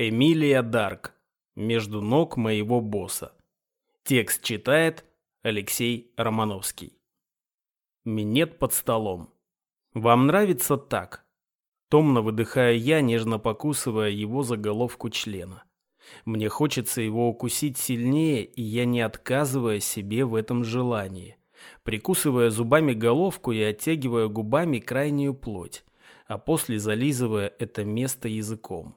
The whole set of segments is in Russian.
Эмилия Дарк. Между ног моего босса. Текст читает Алексей Романовский. Минет под столом. Вам нравится так? Томно выдыхаю я, нежно покусывая его за головку члена. Мне хочется его укусить сильнее, и я не отказываю себе в этом желании. Прикусывая зубами головку и оттягивая губами крайнюю плоть, а после зализывая это место языком.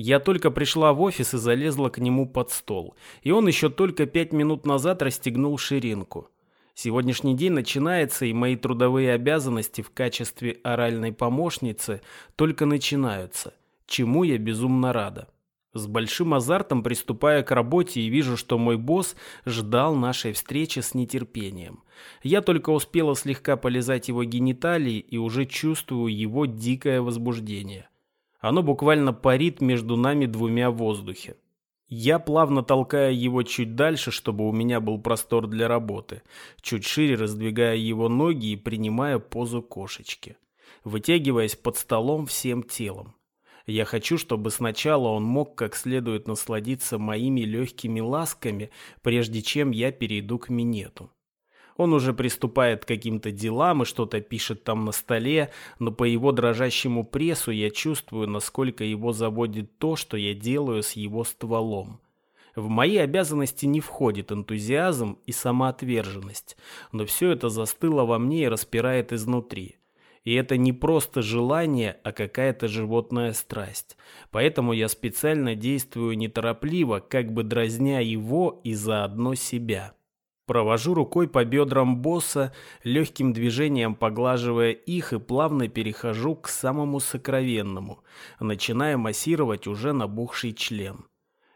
Я только пришла в офис и залезла к нему под стол, и он еще только пять минут назад расстегнул ширинку. Сегодняшний день начинается, и мои трудовые обязанности в качестве оральной помощницы только начинаются, чему я безумно рада. С большим азартом приступая к работе и вижу, что мой босс ждал нашей встречи с нетерпением. Я только успела слегка полизать его гениталии и уже чувствую его дикое возбуждение. Оно буквально парит между нами двумя в воздухе. Я плавно толкаю его чуть дальше, чтобы у меня был простор для работы, чуть шире раздвигая его ноги и принимая позу кошечки, вытягиваясь под столом всем телом. Я хочу, чтобы сначала он мог как следует насладиться моими легкими ласками, прежде чем я перейду к минету. Он уже приступает к каким-то делам и что-то пишет там на столе, но по его дрожащему прессу я чувствую, насколько его заводит то, что я делаю с его стволом. В мои обязанности не входит энтузиазм и самоотверженность, но все это застыло во мне и распирает изнутри. И это не просто желание, а какая-то животная страсть. Поэтому я специально действую неторопливо, как бы дразня его и заодно себя. Провожу рукой по бедрам босса, легким движением поглаживая их и плавно перехожу к самому сокровенному, начиная массировать уже набухший член.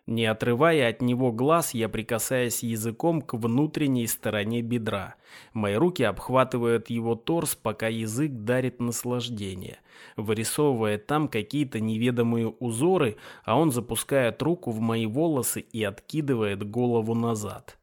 Не отрывая от него глаз, я прикасаюсь языком к внутренней стороне бедра. Мои руки обхватывают его торс, пока язык дарит наслаждение, вырисовывая там какие-то неведомые узоры, а он запускает руку в мои волосы и откидывает голову назад.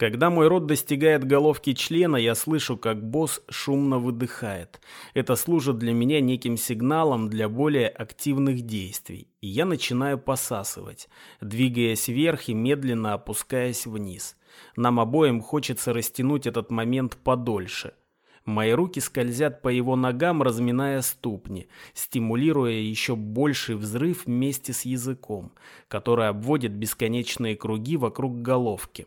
Когда мой рот достигает головки члена, я слышу, как босс шумно выдыхает. Это служит для меня неким сигналом для более активных действий. И я начинаю посасывать, двигаясь вверх и медленно опускаясь вниз. Нам обоим хочется растянуть этот момент подольше. Мои руки скользят по его ногам, разминая ступни, стимулируя еще больший взрыв вместе с языком, который обводит бесконечные круги вокруг головки.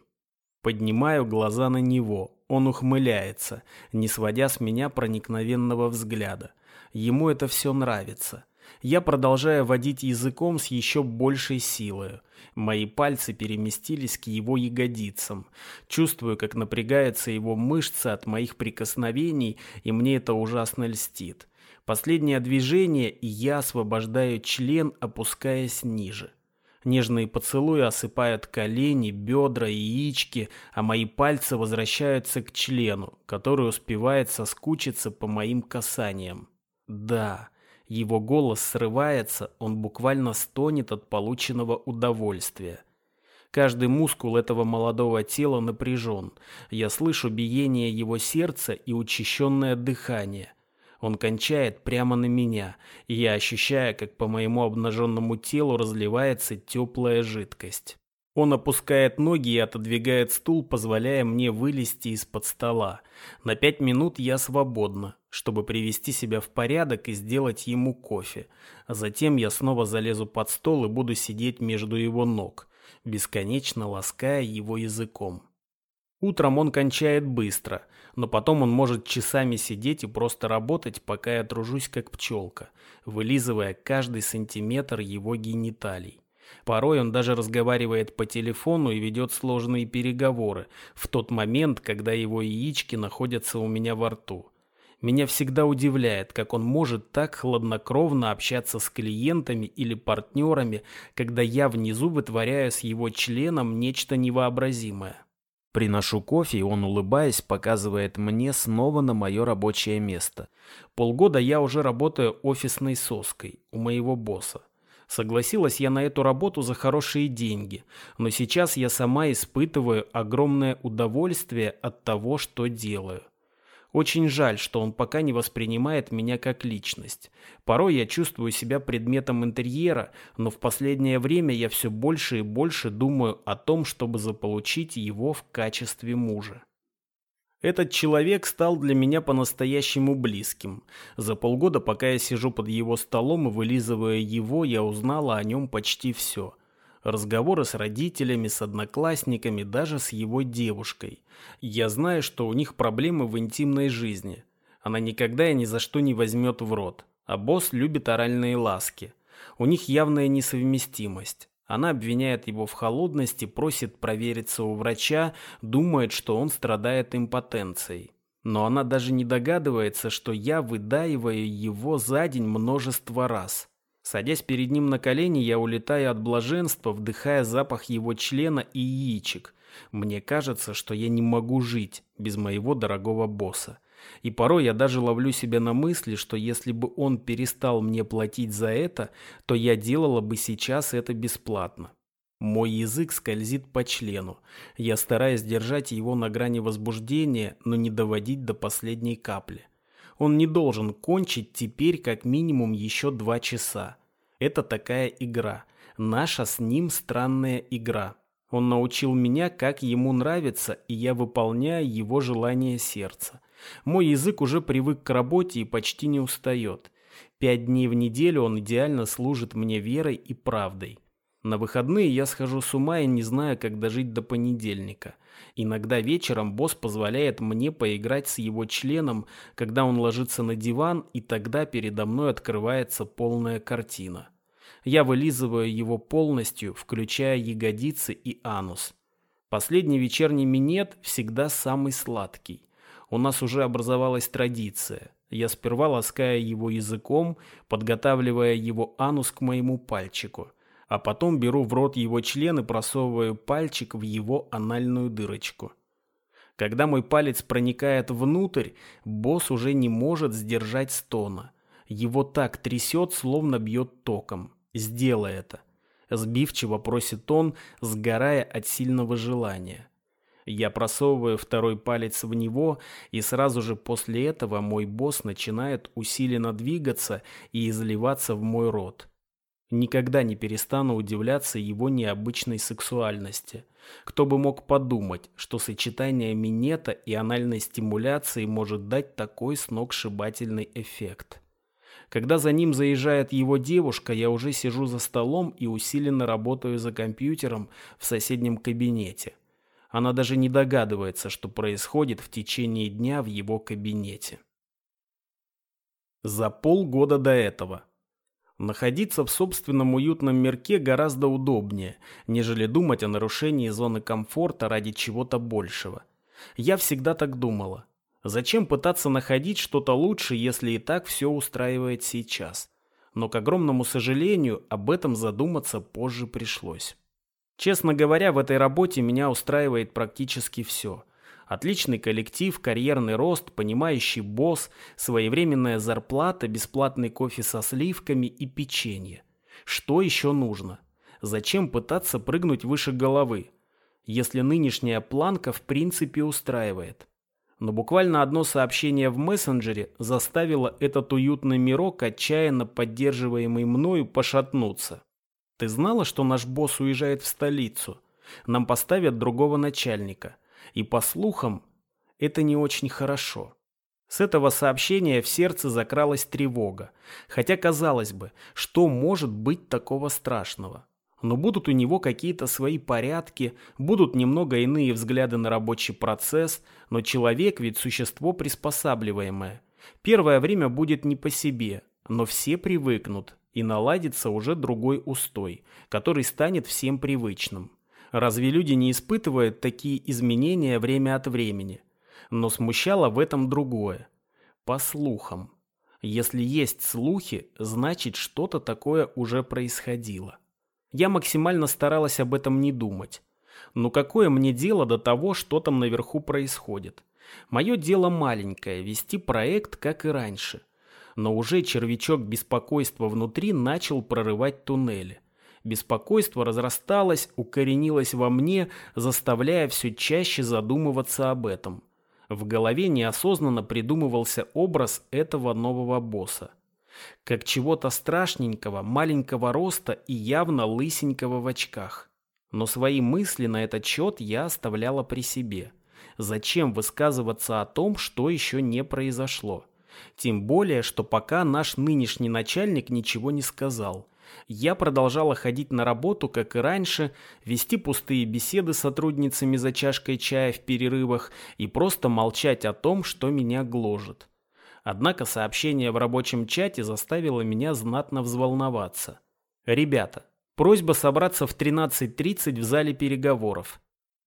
Поднимаю глаза на него. Он ухмыляется, не сводя с меня проникновенного взгляда. Ему это все нравится. Я продолжаю водить языком с еще большей силой. Мои пальцы переместились к его ягодицам. Чувствую, как напрягаются его мышцы от моих прикосновений, и мне это ужасно льстит. Последнее движение, и я освобождаю член, опускаясь ниже. Нежные поцелуи осыпают колени, бедра, яички, а мои пальцы возвращаются к члену, который успевает соскучиться по моим касаниям. Да, его голос срывается, он буквально стонет от полученного удовольствия. Каждый мускул этого молодого тела напряжен. Я слышу биение его сердца и учащенное дыхание – он кончает прямо на меня, и я ощущаю, как по моему обнаженному телу разливается теплая жидкость. Он опускает ноги и отодвигает стул, позволяя мне вылезти из-под стола. На пять минут я свободна, чтобы привести себя в порядок и сделать ему кофе. А затем я снова залезу под стол и буду сидеть между его ног, бесконечно лаская его языком. Утром он кончает быстро, но потом он может часами сидеть и просто работать, пока я тружусь как пчелка, вылизывая каждый сантиметр его гениталий. Порой он даже разговаривает по телефону и ведет сложные переговоры в тот момент, когда его яички находятся у меня во рту. Меня всегда удивляет, как он может так хладнокровно общаться с клиентами или партнерами, когда я внизу вытворяю с его членом нечто невообразимое. Приношу кофе, и он, улыбаясь, показывает мне снова на мое рабочее место. Полгода я уже работаю офисной соской у моего босса. Согласилась я на эту работу за хорошие деньги, но сейчас я сама испытываю огромное удовольствие от того, что делаю. Очень жаль, что он пока не воспринимает меня как личность. Порой я чувствую себя предметом интерьера, но в последнее время я все больше и больше думаю о том, чтобы заполучить его в качестве мужа. Этот человек стал для меня по-настоящему близким. За полгода, пока я сижу под его столом и вылизывая его, я узнала о нем почти все. Разговоры с родителями, с одноклассниками, даже с его девушкой. Я знаю, что у них проблемы в интимной жизни. Она никогда и ни за что не возьмет в рот. А босс любит оральные ласки. У них явная несовместимость. Она обвиняет его в холодности, просит провериться у врача, думает, что он страдает импотенцией. Но она даже не догадывается, что я выдаиваю его за день множество раз. Садясь перед ним на колени, я улетаю от блаженства, вдыхая запах его члена и яичек. Мне кажется, что я не могу жить без моего дорогого босса. И порой я даже ловлю себя на мысли, что если бы он перестал мне платить за это, то я делала бы сейчас это бесплатно. Мой язык скользит по члену. Я стараюсь держать его на грани возбуждения, но не доводить до последней капли. Он не должен кончить теперь как минимум еще два часа. Это такая игра. Наша с ним странная игра. Он научил меня, как ему нравится, и я выполняю его желание сердца. Мой язык уже привык к работе и почти не устает. Пять дней в неделю он идеально служит мне верой и правдой. На выходные я схожу с ума и не знаю, как дожить до понедельника. Иногда вечером босс позволяет мне поиграть с его членом, когда он ложится на диван, и тогда передо мной открывается полная картина. Я вылизываю его полностью, включая ягодицы и анус. Последний вечерний минет всегда самый сладкий. У нас уже образовалась традиция. Я сперва ласкаю его языком, подготавливая его анус к моему пальчику, а потом беру в рот его член и просовываю пальчик в его анальную дырочку. Когда мой палец проникает внутрь, босс уже не может сдержать стона. Его так трясет, словно бьет током. «Сделай это!» Сбивчиво просит он, сгорая от сильного желания. Я просовываю второй палец в него, и сразу же после этого мой босс начинает усиленно двигаться и изливаться в мой рот. Никогда не перестану удивляться его необычной сексуальности. Кто бы мог подумать, что сочетание минета и анальной стимуляции может дать такой сногсшибательный эффект. Когда за ним заезжает его девушка, я уже сижу за столом и усиленно работаю за компьютером в соседнем кабинете. Она даже не догадывается, что происходит в течение дня в его кабинете. За полгода до этого. Находиться в собственном уютном мирке гораздо удобнее, нежели думать о нарушении зоны комфорта ради чего-то большего. Я всегда так думала. Зачем пытаться находить что-то лучше, если и так все устраивает сейчас? Но, к огромному сожалению, об этом задуматься позже пришлось. Честно говоря, в этой работе меня устраивает практически все. Отличный коллектив, карьерный рост, понимающий босс, своевременная зарплата, бесплатный кофе со сливками и печенье. Что еще нужно? Зачем пытаться прыгнуть выше головы, если нынешняя планка в принципе устраивает? Но буквально одно сообщение в мессенджере заставило этот уютный мирок, отчаянно поддерживаемый мною, пошатнуться. Ты знала, что наш босс уезжает в столицу? Нам поставят другого начальника. И по слухам, это не очень хорошо. С этого сообщения в сердце закралась тревога. Хотя, казалось бы, что может быть такого страшного? Но будут у него какие-то свои порядки, будут немного иные взгляды на рабочий процесс, но человек ведь существо приспосабливаемое. Первое время будет не по себе, но все привыкнут, и наладится уже другой устой, который станет всем привычным. Разве люди не испытывают такие изменения время от времени? Но смущало в этом другое. По слухам. Если есть слухи, значит что-то такое уже происходило. Я максимально старалась об этом не думать. Но какое мне дело до того, что там наверху происходит? Мое дело маленькое – вести проект, как и раньше – но уже червячок беспокойства внутри начал прорывать туннели. Беспокойство разрасталось, укоренилось во мне, заставляя все чаще задумываться об этом. В голове неосознанно придумывался образ этого нового босса. Как чего-то страшненького, маленького роста и явно лысенького в очках. Но свои мысли на этот счет я оставляла при себе. Зачем высказываться о том, что еще не произошло? Тем более, что пока наш нынешний начальник ничего не сказал. Я продолжала ходить на работу, как и раньше, вести пустые беседы с сотрудницами за чашкой чая в перерывах и просто молчать о том, что меня гложет. Однако сообщение в рабочем чате заставило меня знатно взволноваться. «Ребята, просьба собраться в 13.30 в зале переговоров.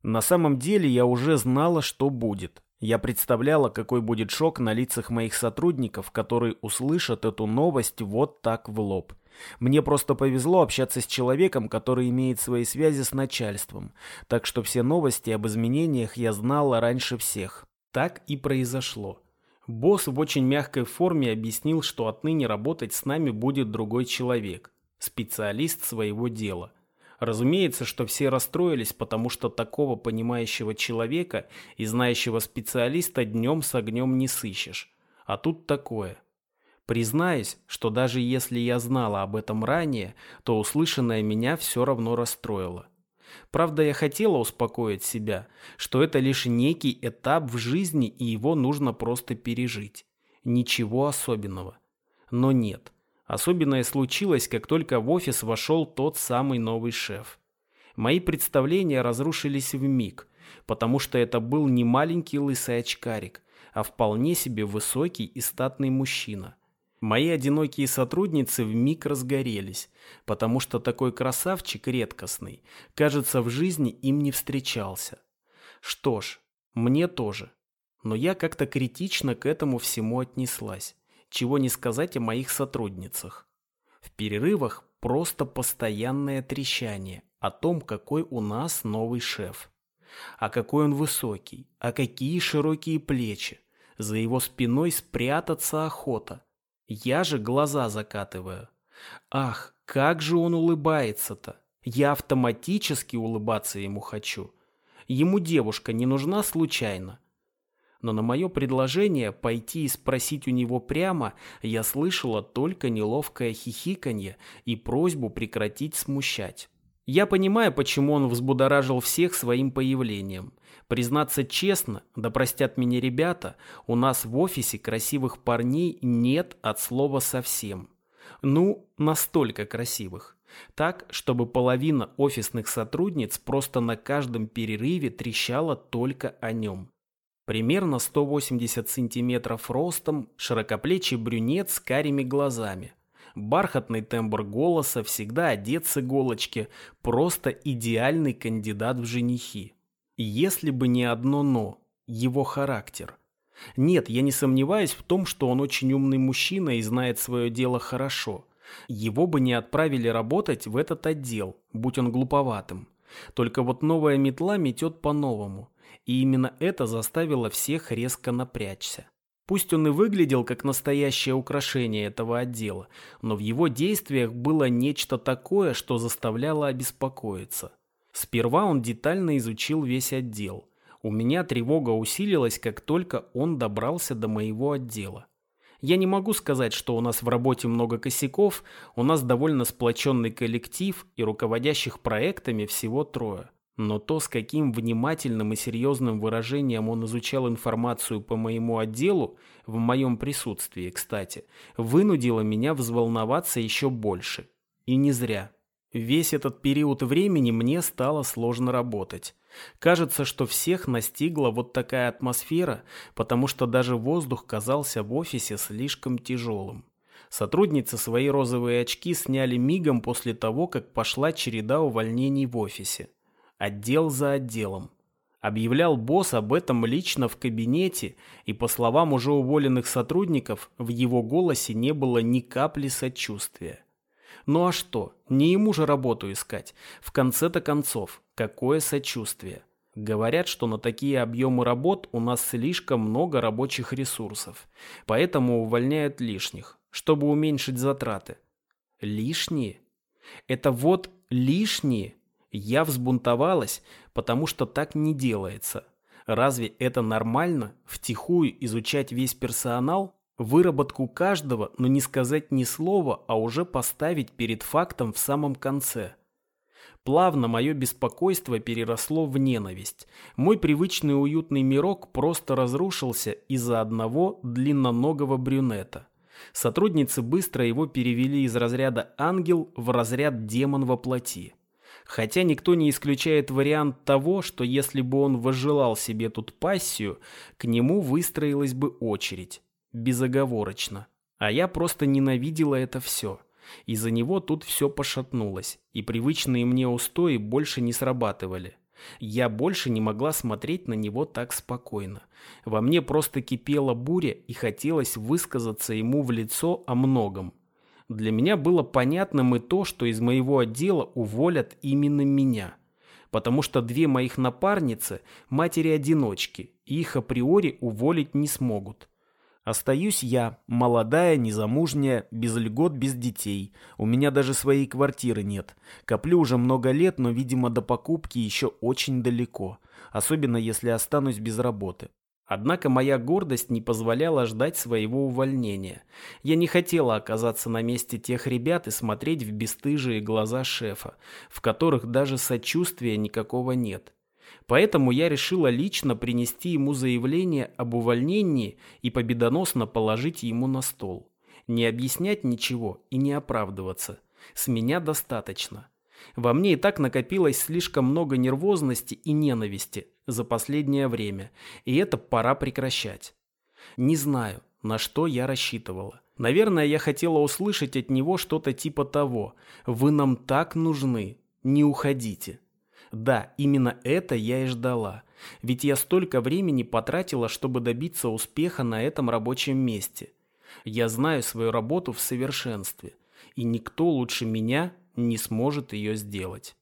На самом деле я уже знала, что будет. Я представляла, какой будет шок на лицах моих сотрудников, которые услышат эту новость вот так в лоб. Мне просто повезло общаться с человеком, который имеет свои связи с начальством, так что все новости об изменениях я знала раньше всех. Так и произошло. Босс в очень мягкой форме объяснил, что отныне работать с нами будет другой человек, специалист своего дела. Разумеется, что все расстроились, потому что такого понимающего человека и знающего специалиста днем с огнем не сыщешь. А тут такое. Признаюсь, что даже если я знала об этом ранее, то услышанное меня все равно расстроило. Правда, я хотела успокоить себя, что это лишь некий этап в жизни и его нужно просто пережить. Ничего особенного. Но нет. Особенное случилось, как только в офис вошел тот самый новый шеф. Мои представления разрушились в миг, потому что это был не маленький лысый очкарик, а вполне себе высокий и статный мужчина. Мои одинокие сотрудницы в миг разгорелись, потому что такой красавчик редкостный, кажется, в жизни им не встречался. Что ж, мне тоже. Но я как-то критично к этому всему отнеслась чего не сказать о моих сотрудницах. В перерывах просто постоянное трещание о том, какой у нас новый шеф. А какой он высокий, а какие широкие плечи. За его спиной спрятаться охота. Я же глаза закатываю. Ах, как же он улыбается-то. Я автоматически улыбаться ему хочу. Ему девушка не нужна случайно но на мое предложение пойти и спросить у него прямо я слышала только неловкое хихиканье и просьбу прекратить смущать. Я понимаю, почему он взбудоражил всех своим появлением. Признаться честно, да простят меня ребята, у нас в офисе красивых парней нет от слова совсем. Ну, настолько красивых. Так, чтобы половина офисных сотрудниц просто на каждом перерыве трещала только о нем. Примерно 180 сантиметров ростом, широкоплечий брюнет с карими глазами. Бархатный тембр голоса, всегда одет с иголочки, просто идеальный кандидат в женихи. Если бы не одно «но» – его характер. Нет, я не сомневаюсь в том, что он очень умный мужчина и знает свое дело хорошо. Его бы не отправили работать в этот отдел, будь он глуповатым. Только вот новая метла метет по-новому – и именно это заставило всех резко напрячься. Пусть он и выглядел как настоящее украшение этого отдела, но в его действиях было нечто такое, что заставляло обеспокоиться. Сперва он детально изучил весь отдел. У меня тревога усилилась, как только он добрался до моего отдела. Я не могу сказать, что у нас в работе много косяков, у нас довольно сплоченный коллектив и руководящих проектами всего трое. Но то, с каким внимательным и серьезным выражением он изучал информацию по моему отделу, в моем присутствии, кстати, вынудило меня взволноваться еще больше. И не зря. Весь этот период времени мне стало сложно работать. Кажется, что всех настигла вот такая атмосфера, потому что даже воздух казался в офисе слишком тяжелым. Сотрудницы свои розовые очки сняли мигом после того, как пошла череда увольнений в офисе отдел за отделом. Объявлял босс об этом лично в кабинете, и по словам уже уволенных сотрудников, в его голосе не было ни капли сочувствия. Ну а что, не ему же работу искать. В конце-то концов, какое сочувствие. Говорят, что на такие объемы работ у нас слишком много рабочих ресурсов, поэтому увольняют лишних, чтобы уменьшить затраты. Лишние? Это вот лишние? Я взбунтовалась, потому что так не делается. Разве это нормально, втихую изучать весь персонал, выработку каждого, но не сказать ни слова, а уже поставить перед фактом в самом конце? Плавно мое беспокойство переросло в ненависть. Мой привычный уютный мирок просто разрушился из-за одного длинноногого брюнета. Сотрудницы быстро его перевели из разряда «ангел» в разряд «демон во плоти». Хотя никто не исключает вариант того, что если бы он возжелал себе тут пассию, к нему выстроилась бы очередь. Безоговорочно. А я просто ненавидела это все. Из-за него тут все пошатнулось, и привычные мне устои больше не срабатывали. Я больше не могла смотреть на него так спокойно. Во мне просто кипела буря и хотелось высказаться ему в лицо о многом. Для меня было понятным и то, что из моего отдела уволят именно меня. Потому что две моих напарницы – матери-одиночки, и их априори уволить не смогут. Остаюсь я, молодая, незамужняя, без льгот, без детей. У меня даже своей квартиры нет. Коплю уже много лет, но, видимо, до покупки еще очень далеко. Особенно, если останусь без работы. Однако моя гордость не позволяла ждать своего увольнения. Я не хотела оказаться на месте тех ребят и смотреть в бесстыжие глаза шефа, в которых даже сочувствия никакого нет. Поэтому я решила лично принести ему заявление об увольнении и победоносно положить ему на стол. Не объяснять ничего и не оправдываться. С меня достаточно. Во мне и так накопилось слишком много нервозности и ненависти за последнее время, и это пора прекращать. Не знаю, на что я рассчитывала. Наверное, я хотела услышать от него что-то типа того «Вы нам так нужны, не уходите». Да, именно это я и ждала. Ведь я столько времени потратила, чтобы добиться успеха на этом рабочем месте. Я знаю свою работу в совершенстве, и никто лучше меня не сможет ее сделать.